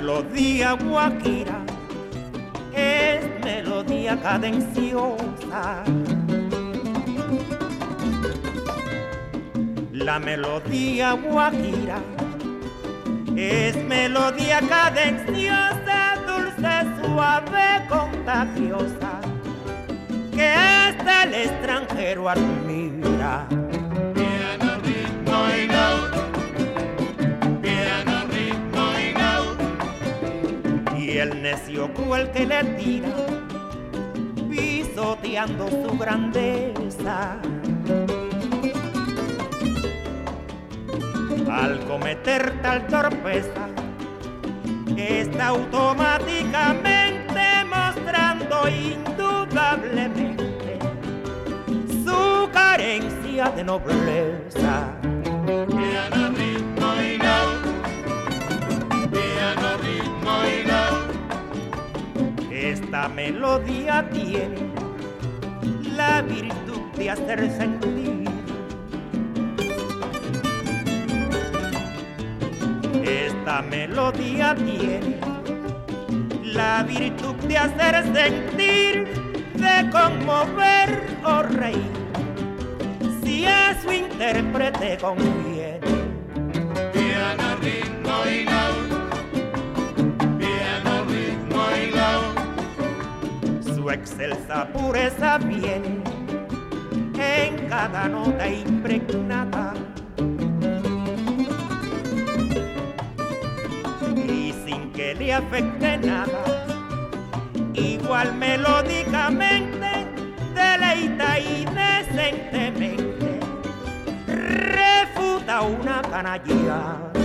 Melodía guajira es melodía cadenciosa. La melodía guajira es melodía cadenciosa, dulce, suave, contagiosa, que hasta el extranjero admira. El necio cruel que le tira, pisoteando su grandeza. Al cometer tal torpeza, está automáticamente mostrando indudablemente su carencia de nobleza. Esta melodía tiene la virtud de hacer sentir. Esta melodía tiene la virtud de hacer sentir, de conmover o reír, si a su intérprete conviene. Su excelsa pureza viene en cada nota impregnada. Y sin que le afecte nada, igual melódicamente, deleita indecentemente, refuta una canallada.